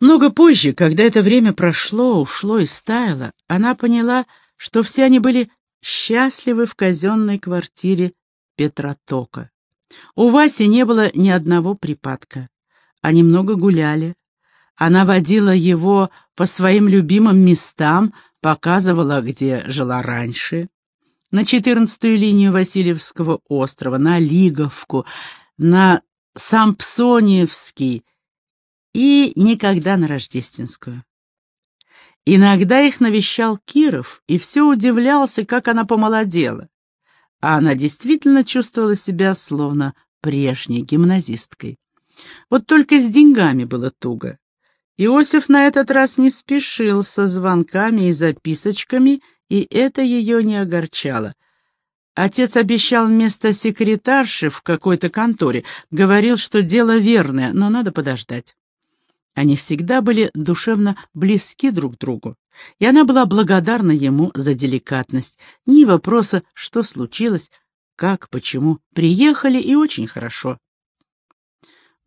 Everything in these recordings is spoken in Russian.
Много позже, когда это время прошло, ушло и стаяло, она поняла, что все они были счастливы в казенной квартире Петротока. У Васи не было ни одного припадка. Они много гуляли. Она водила его по своим любимым местам, показывала, где жила раньше. На четырнадцатую линию Васильевского острова, на Лиговку, на Сампсониевский и никогда на Рождественскую. Иногда их навещал Киров и все удивлялся, как она помолодела. А она действительно чувствовала себя словно прежней гимназисткой. Вот только с деньгами было туго. Иосиф на этот раз не спешил со звонками и записочками, и это ее не огорчало. Отец обещал место секретарши в какой-то конторе, говорил, что дело верное, но надо подождать. Они всегда были душевно близки друг другу, и она была благодарна ему за деликатность. Ни вопроса, что случилось, как, почему. Приехали, и очень хорошо.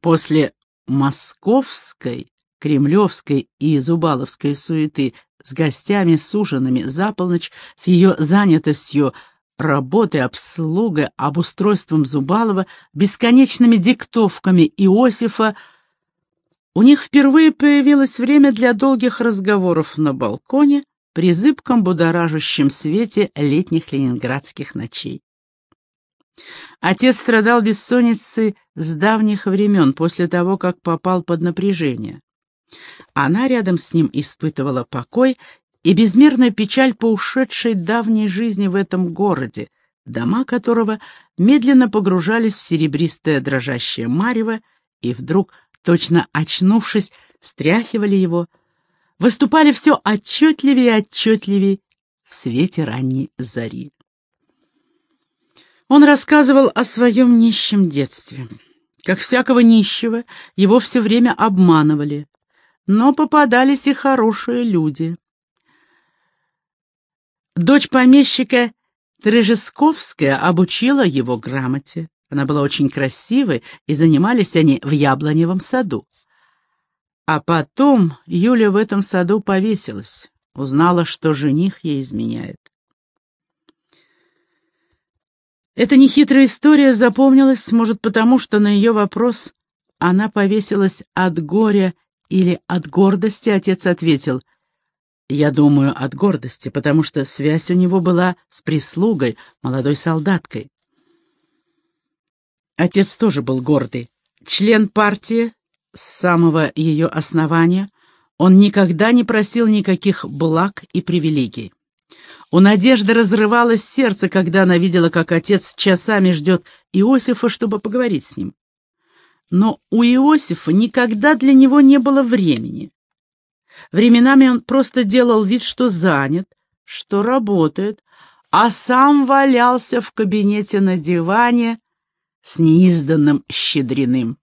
После московской, кремлевской и зубаловской суеты с гостями, с ужинами, за полночь, с ее занятостью работой, обслугой, обустройством Зубалова, бесконечными диктовками Иосифа, у них впервые появилось время для долгих разговоров на балконе при зыбком будоражащем свете летних ленинградских ночей. Отец страдал бессонницей с давних времен, после того, как попал под напряжение. Она рядом с ним испытывала покой и безмерную печаль по ушедшей давней жизни в этом городе, дома которого медленно погружались в серебристое дрожащее марево, и вдруг точно очнувшись, стряхивали его, выступали все отчетливее и отчетливее в свете ранней зари. Он рассказывал о своем нищем детстве. Как всякого нищего, его все время обманывали, но попадались и хорошие люди. Дочь помещика Трежесковская обучила его грамоте. Она была очень красивой, и занимались они в яблоневом саду. А потом Юля в этом саду повесилась, узнала, что жених ей изменяет. Эта нехитрая история запомнилась, может, потому что на ее вопрос она повесилась от горя или от гордости, отец ответил, «Я думаю, от гордости, потому что связь у него была с прислугой, молодой солдаткой. Отец тоже был гордый. Член партии с самого ее основания, он никогда не просил никаких благ и привилегий. У Надежды разрывалось сердце, когда она видела, как отец часами ждет Иосифа, чтобы поговорить с ним. Но у Иосифа никогда для него не было времени. Временами он просто делал вид, что занят, что работает, а сам валялся в кабинете на диване, с неизданным щедриным.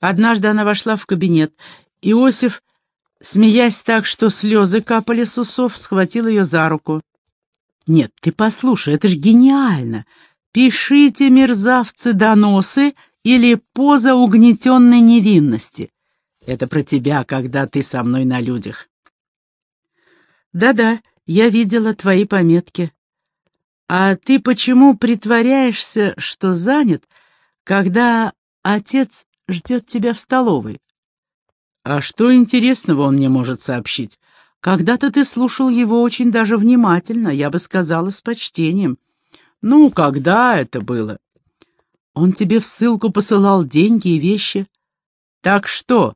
Однажды она вошла в кабинет. Иосиф, смеясь так, что слезы капали с усов, схватил ее за руку. «Нет, ты послушай, это ж гениально! Пишите, мерзавцы, доносы или поза угнетенной невинности. Это про тебя, когда ты со мной на людях». «Да-да, я видела твои пометки. «А ты почему притворяешься, что занят, когда отец ждет тебя в столовой?» «А что интересного он мне может сообщить? Когда-то ты слушал его очень даже внимательно, я бы сказала, с почтением. Ну, когда это было?» «Он тебе в ссылку посылал деньги и вещи. Так что,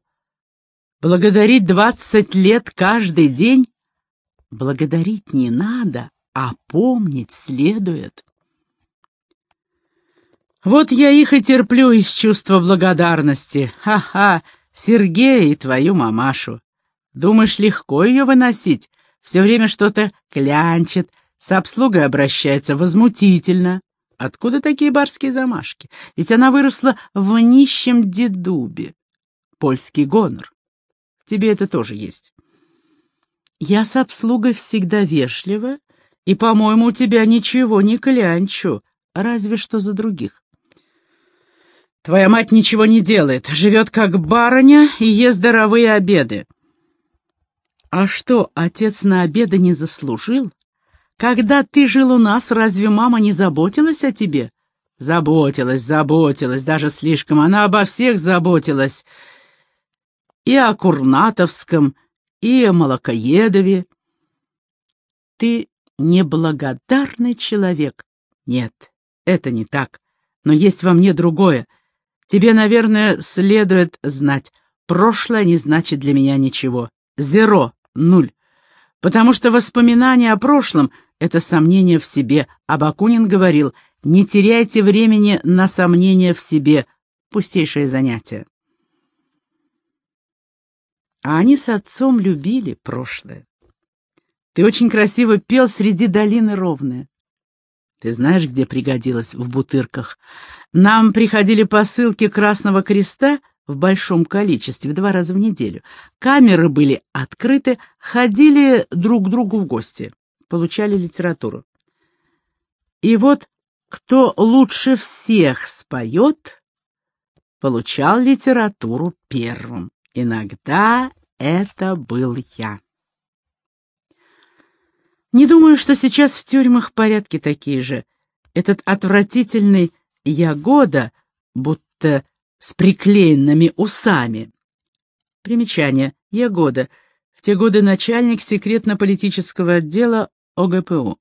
благодарить двадцать лет каждый день?» «Благодарить не надо» а помнить следует. Вот я их и терплю из чувства благодарности. Ха-ха, Сергей и твою мамашу. Думаешь, легко ее выносить? Все время что-то клянчит, с обслугой обращается возмутительно. Откуда такие барские замашки? Ведь она выросла в нищем дедубе. Польский гонор. Тебе это тоже есть. Я с обслугой всегда вежлива и, по-моему, у тебя ничего не клянчу, разве что за других. Твоя мать ничего не делает, живет как барыня и ест здоровые обеды. А что, отец на обеды не заслужил? Когда ты жил у нас, разве мама не заботилась о тебе? Заботилась, заботилась, даже слишком. Она обо всех заботилась. И о Курнатовском, и о Молокоедове. Ты неблагодарный человек. Нет, это не так. Но есть во мне другое. Тебе, наверное, следует знать. Прошлое не значит для меня ничего. Зеро, нуль. Потому что воспоминания о прошлом — это сомнение в себе, а Бакунин говорил, не теряйте времени на сомнения в себе. Пустейшее занятие. А они с отцом любили прошлое. Ты очень красиво пел среди долины ровная. Ты знаешь, где пригодилось в бутырках? Нам приходили посылки Красного Креста в большом количестве, два раза в неделю. Камеры были открыты, ходили друг к другу в гости, получали литературу. И вот кто лучше всех споет, получал литературу первым. Иногда это был я. Не думаю, что сейчас в тюрьмах порядки такие же. Этот отвратительный Ягода, будто с приклеенными усами. Примечание. Ягода. В те годы начальник секретно-политического отдела ОГПУ.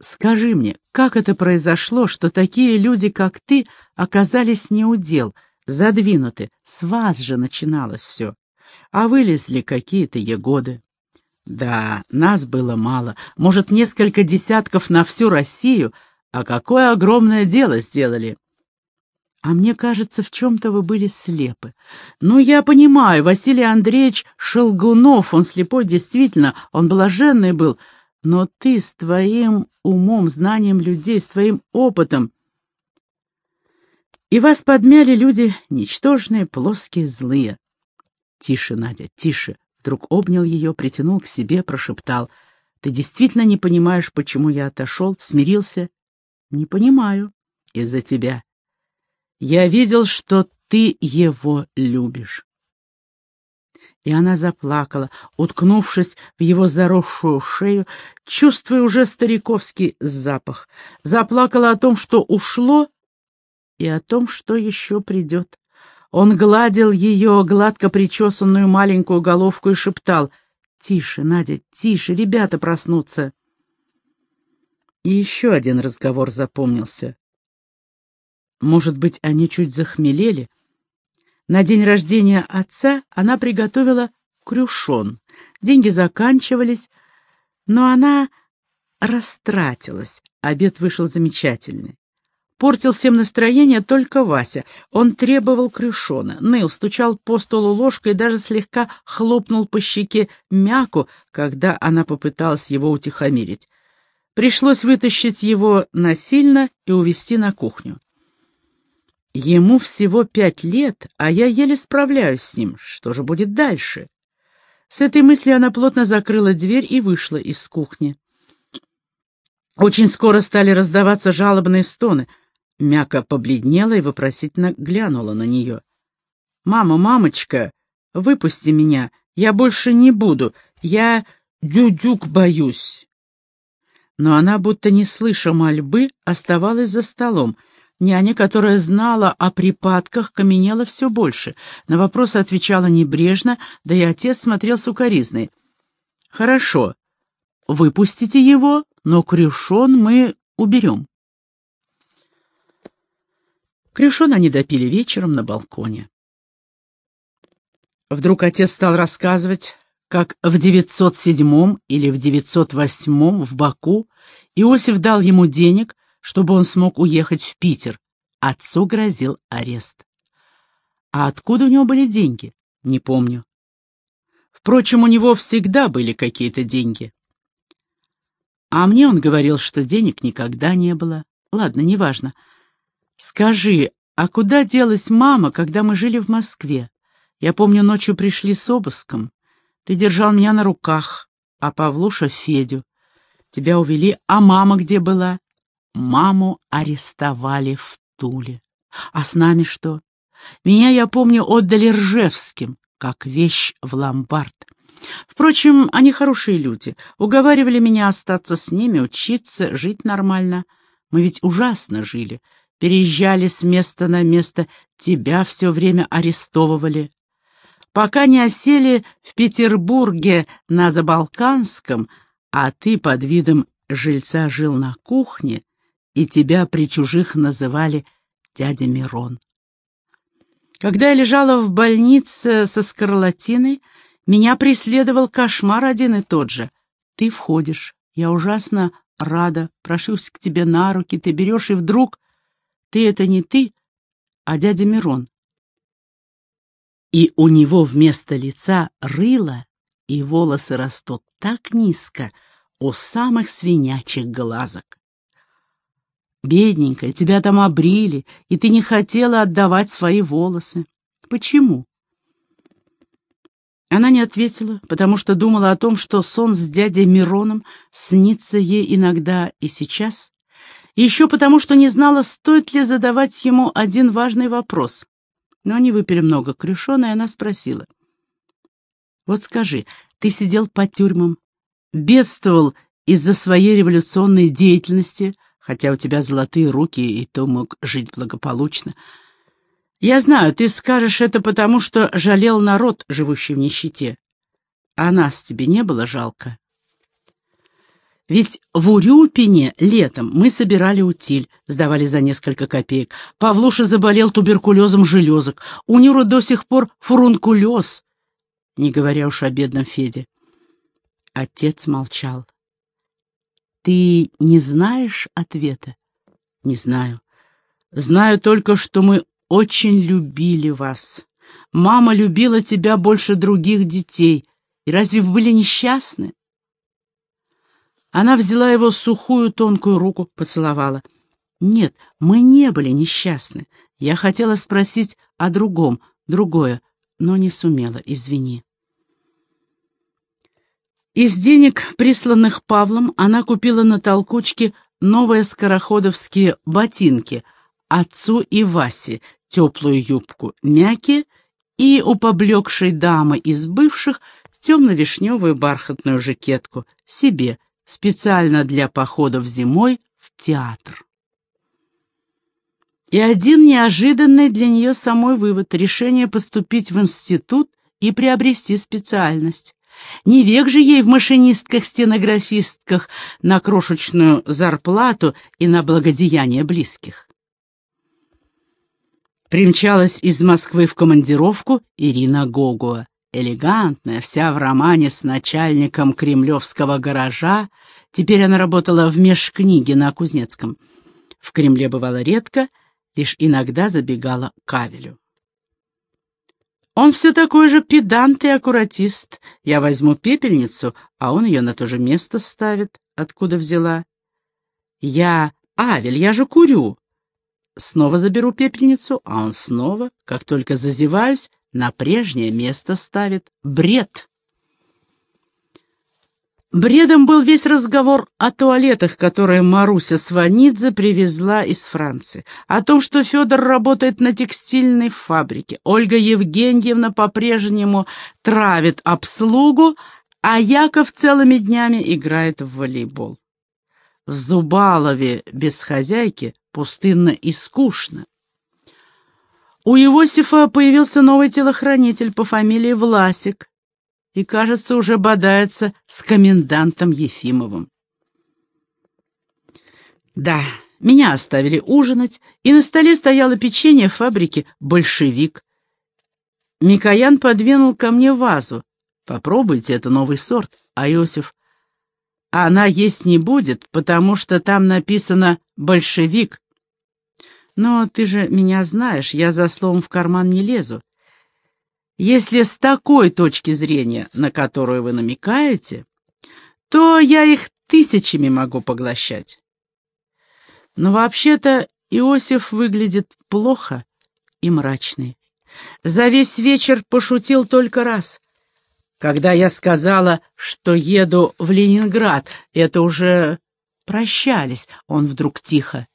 Скажи мне, как это произошло, что такие люди, как ты, оказались неудел, задвинуты? С вас же начиналось все. А вылезли какие-то ягоды. Да, нас было мало, может, несколько десятков на всю Россию, а какое огромное дело сделали. А мне кажется, в чем-то вы были слепы. Ну, я понимаю, Василий Андреевич Шелгунов, он слепой действительно, он блаженный был, но ты с твоим умом, знанием людей, с твоим опытом. И вас подмяли люди ничтожные, плоские, злые. Тише, Надя, тише. Вдруг обнял ее, притянул к себе, прошептал. «Ты действительно не понимаешь, почему я отошел, смирился?» «Не понимаю. Из-за тебя. Я видел, что ты его любишь». И она заплакала, уткнувшись в его заросшую шею, чувствуя уже стариковский запах. Заплакала о том, что ушло, и о том, что еще придет. Он гладил ее гладко причесанную маленькую головку и шептал «Тише, Надя, тише, ребята проснутся». И еще один разговор запомнился. Может быть, они чуть захмелели? На день рождения отца она приготовила крюшон. Деньги заканчивались, но она растратилась. Обед вышел замечательный. Портил всем настроение только Вася. Он требовал крюшона, ныл, стучал по столу ложкой и даже слегка хлопнул по щеке мяку, когда она попыталась его утихомирить. Пришлось вытащить его насильно и увести на кухню. Ему всего пять лет, а я еле справляюсь с ним. Что же будет дальше? С этой мыслью она плотно закрыла дверь и вышла из кухни. Очень скоро стали раздаваться жалобные стоны — Мяка побледнела и вопросительно глянула на нее. «Мама, мамочка, выпусти меня, я больше не буду, я дюдюк боюсь». Но она, будто не слыша мольбы, оставалась за столом. Няня, которая знала о припадках, каменела все больше. На вопросы отвечала небрежно, да и отец смотрел сукоризной. «Хорошо, выпустите его, но крюшон мы уберем». Крюшон они допили вечером на балконе. Вдруг отец стал рассказывать, как в 907 или в 908 в Баку Иосиф дал ему денег, чтобы он смог уехать в Питер. Отцу грозил арест. А откуда у него были деньги? Не помню. Впрочем, у него всегда были какие-то деньги. А мне он говорил, что денег никогда не было. Ладно, неважно. «Скажи, а куда делась мама, когда мы жили в Москве? Я помню, ночью пришли с обыском. Ты держал меня на руках, а Павлуша — Федю. Тебя увели, а мама где была? Маму арестовали в Туле. А с нами что? Меня, я помню, отдали Ржевским, как вещь в ломбард. Впрочем, они хорошие люди, уговаривали меня остаться с ними, учиться, жить нормально. Мы ведь ужасно жили, переезжали с места на место, тебя все время арестовывали. Пока не осели в Петербурге на Забалканском, а ты под видом жильца жил на кухне, и тебя при чужих называли дядя Мирон. Когда я лежала в больнице со скарлатиной, меня преследовал кошмар один и тот же. Ты входишь, я ужасно рада, прошусь к тебе на руки, ты берешь, и вдруг ты — это не ты, а дядя Мирон. И у него вместо лица рыло, и волосы растут так низко, у самых свинячьих глазок. Бедненькая, тебя там обрили, и ты не хотела отдавать свои волосы. Почему? Она не ответила, потому что думала о том, что сон с дядей Мироном снится ей иногда и сейчас, еще потому, что не знала, стоит ли задавать ему один важный вопрос. Но они выпили много крюшона, и она спросила. «Вот скажи, ты сидел по тюрьмам, бедствовал из-за своей революционной деятельности, хотя у тебя золотые руки, и то мог жить благополучно. Я знаю, ты скажешь это потому, что жалел народ, живущий в нищете. А нас тебе не было жалко? Ведь в Урюпине летом мы собирали утиль, сдавали за несколько копеек. Павлуша заболел туберкулезом железок. У Нюры до сих пор фурункулез, не говоря уж о бедном Феде. Отец молчал. Ты не знаешь ответа? Не знаю. Знаю только, что мы очень любили вас. Мама любила тебя больше других детей. И разве вы были несчастны? Она взяла его сухую тонкую руку, поцеловала. Нет, мы не были несчастны. Я хотела спросить о другом, другое, но не сумела, извини. Из денег, присланных Павлом, она купила на толкучке новые скороходовские ботинки отцу и Васе, теплую юбку мяки и у поблекшей дамы из бывших темно-вишневую бархатную жакетку себе, специально для походов зимой в театр. И один неожиданный для нее самой вывод — решение поступить в институт и приобрести специальность. Не век же ей в машинистках-стенографистках на крошечную зарплату и на благодеяние близких. Примчалась из Москвы в командировку Ирина Гогуа, элегантная, вся в романе с начальником кремлевского гаража. Теперь она работала в межкниге на Кузнецком. В Кремле бывала редко, лишь иногда забегала к Кавелю. Он все такой же педант и аккуратист. Я возьму пепельницу, а он ее на то же место ставит, откуда взяла. Я... Авель, я же курю. Снова заберу пепельницу, а он снова, как только зазеваюсь, на прежнее место ставит. Бред. Бредом был весь разговор о туалетах, которые Маруся Сванидзе привезла из Франции, о том, что Федор работает на текстильной фабрике, Ольга Евгеньевна по-прежнему травит обслугу, а Яков целыми днями играет в волейбол. В Зубалове без хозяйки пустынно и скучно. У Иосифа появился новый телохранитель по фамилии Власик, и, кажется, уже бодается с комендантом Ефимовым. Да, меня оставили ужинать, и на столе стояло печенье в фабрике «Большевик». Микоян подвинул ко мне вазу. «Попробуйте, это новый сорт». А Иосиф, «Она есть не будет, потому что там написано «большевик». Но ты же меня знаешь, я за словом в карман не лезу. Если с такой точки зрения, на которую вы намекаете, то я их тысячами могу поглощать. Но вообще-то Иосиф выглядит плохо и мрачный. За весь вечер пошутил только раз. Когда я сказала, что еду в Ленинград, это уже прощались, он вдруг тихо.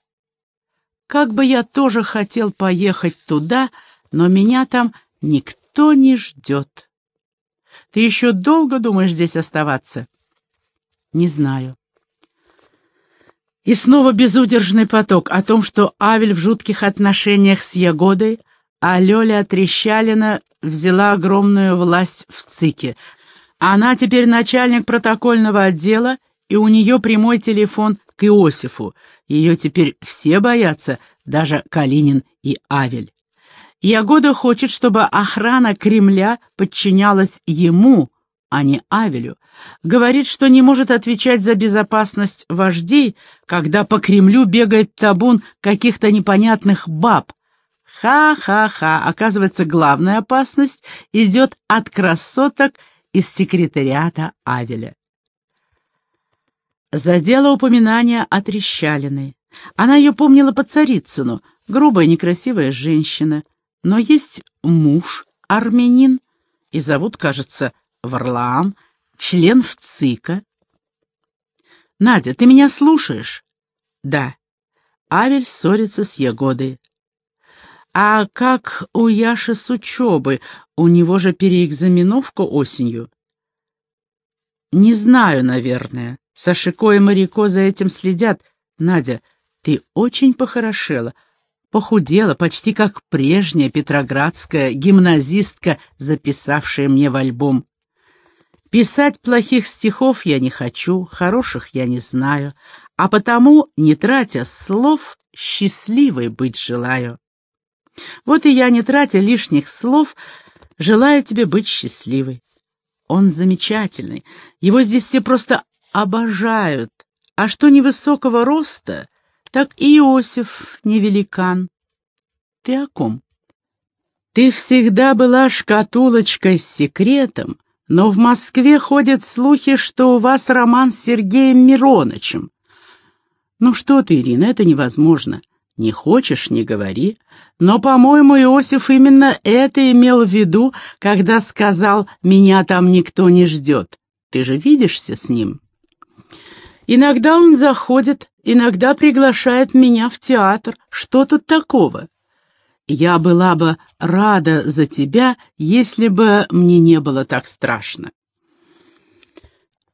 Как бы я тоже хотел поехать туда, но меня там никто не ждет. Ты еще долго думаешь здесь оставаться? Не знаю. И снова безудержный поток о том, что Авель в жутких отношениях с Ягодой, а Лёля Трещалина взяла огромную власть в ЦИКе. Она теперь начальник протокольного отдела, и у нее прямой телефон к Иосифу. Ее теперь все боятся, даже Калинин и Авель. Ягода хочет, чтобы охрана Кремля подчинялась ему, а не Авелю. Говорит, что не может отвечать за безопасность вождей, когда по Кремлю бегает табун каких-то непонятных баб. Ха-ха-ха, оказывается, главная опасность идет от красоток из секретариата Авеля. Задело упоминание о Трещалиной. Она ее помнила по Царицыну, грубая некрасивая женщина, но есть муж, армянин, и зовут, кажется, Варлаам, член ВЦИКа. «Надя, ты меня слушаешь?» «Да». Авель ссорится с Ягодой. «А как у Яши с учебы? У него же переэкзаменовка осенью». «Не знаю, наверное. Сашико и Марико за этим следят. Надя, ты очень похорошела. Похудела, почти как прежняя петроградская гимназистка, записавшая мне в альбом. Писать плохих стихов я не хочу, хороших я не знаю, а потому, не тратя слов, счастливой быть желаю. Вот и я, не тратя лишних слов, желаю тебе быть счастливой. Он замечательный, его здесь все просто обожают, а что невысокого роста, так и Иосиф не великан. Ты о ком? Ты всегда была шкатулочкой с секретом, но в Москве ходят слухи, что у вас роман с Сергеем Миронычем. Ну что ты, Ирина, это невозможно. Не хочешь — не говори. Но, по-моему, Иосиф именно это имел в виду, когда сказал «меня там никто не ждет». Ты же видишься с ним? Иногда он заходит, иногда приглашает меня в театр. Что тут такого? Я была бы рада за тебя, если бы мне не было так страшно.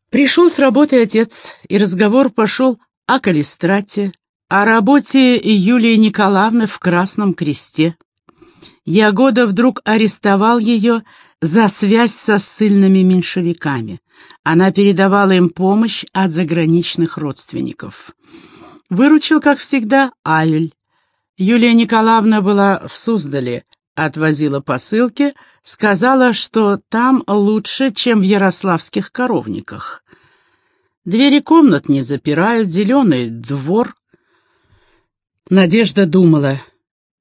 Пришел с работы отец, и разговор пошел о калистрате, о работе Юлии Николаевны в Красном Кресте. Ягода вдруг арестовал ее за связь со ссыльными меньшевиками. Она передавала им помощь от заграничных родственников. Выручил, как всегда, Аюль. Юлия Николаевна была в Суздале, отвозила посылки, сказала, что там лучше, чем в ярославских коровниках. Двери комнат не запирают, зеленый двор. Надежда думала,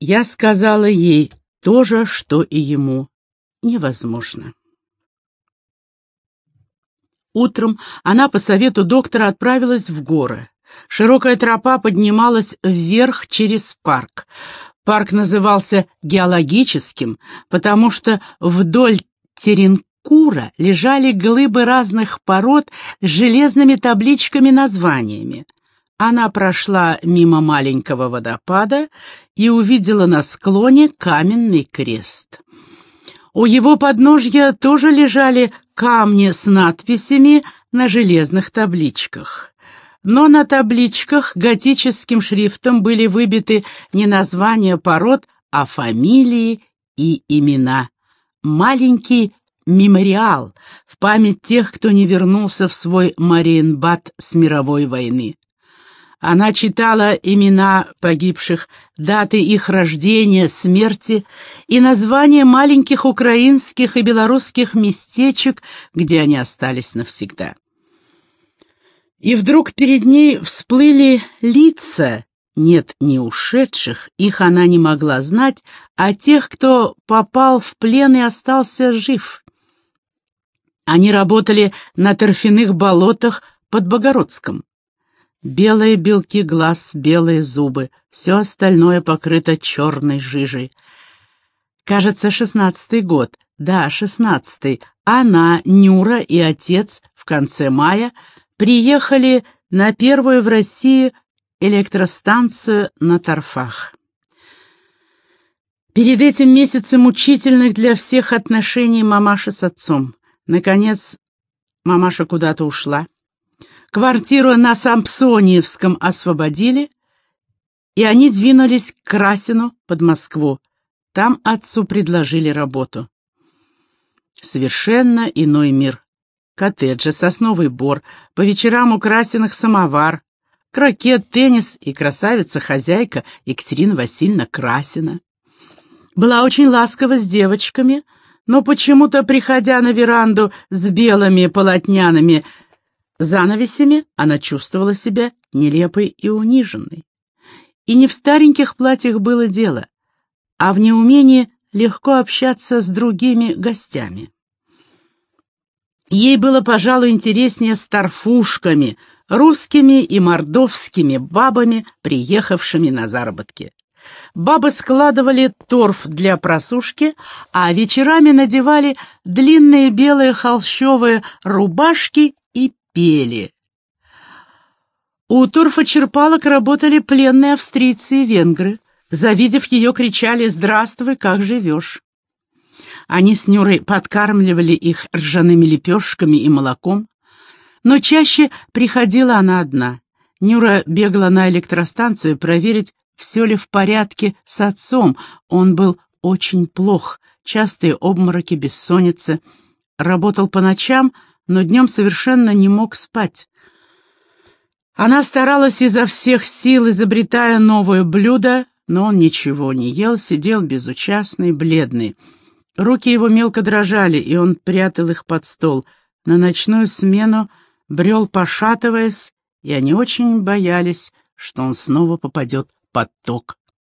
я сказала ей то же, что и ему. Невозможно. Утром она по совету доктора отправилась в горы. Широкая тропа поднималась вверх через парк. Парк назывался геологическим, потому что вдоль Теренкура лежали глыбы разных пород с железными табличками-названиями. Она прошла мимо маленького водопада и увидела на склоне каменный крест. У его подножья тоже лежали камни с надписями на железных табличках но на табличках готическим шрифтом были выбиты не названия пород, а фамилии и имена. Маленький мемориал в память тех, кто не вернулся в свой Мариенбад с мировой войны. Она читала имена погибших, даты их рождения, смерти и названия маленьких украинских и белорусских местечек, где они остались навсегда. И вдруг перед ней всплыли лица, нет, не ушедших, их она не могла знать, а тех, кто попал в плен и остался жив. Они работали на торфяных болотах под Богородском. Белые белки глаз, белые зубы, все остальное покрыто черной жижей. Кажется, шестнадцатый год, да, шестнадцатый. Она, Нюра и отец в конце мая — приехали на первую в России электростанцию на торфах. Перед этим месяцем мучительных для всех отношений мамаши с отцом. Наконец, мамаша куда-то ушла. Квартиру на Сампсониевском освободили, и они двинулись к Красину под Москву. Там отцу предложили работу. Совершенно иной мир. Коттеджи, сосновый бор, по вечерам у Красиных самовар, крокет, теннис и красавица-хозяйка Екатерина Васильевна Красина. Была очень ласкова с девочками, но почему-то, приходя на веранду с белыми полотняными занавесями, она чувствовала себя нелепой и униженной. И не в стареньких платьях было дело, а в неумении легко общаться с другими гостями. Ей было, пожалуй, интереснее с торфушками, русскими и мордовскими бабами, приехавшими на заработки. Бабы складывали торф для просушки, а вечерами надевали длинные белые холщовые рубашки пели. У торфочерпалок работали пленные австрийцы и венгры. Завидев ее, кричали «Здравствуй, как живешь?». Они с Нюрой подкармливали их ржаными лепешками и молоком, но чаще приходила она одна. Нюра бегала на электростанцию проверить, все ли в порядке с отцом. Он был очень плох, частые обмороки, бессонница. Работал по ночам, но днем совершенно не мог спать. Она старалась изо всех сил, изобретая новое блюдо, но он ничего не ел, сидел безучастный, бледный. Руки его мелко дрожали, и он прятал их под стол. На ночную смену брел, пошатываясь, и они очень боялись, что он снова попадет под ток.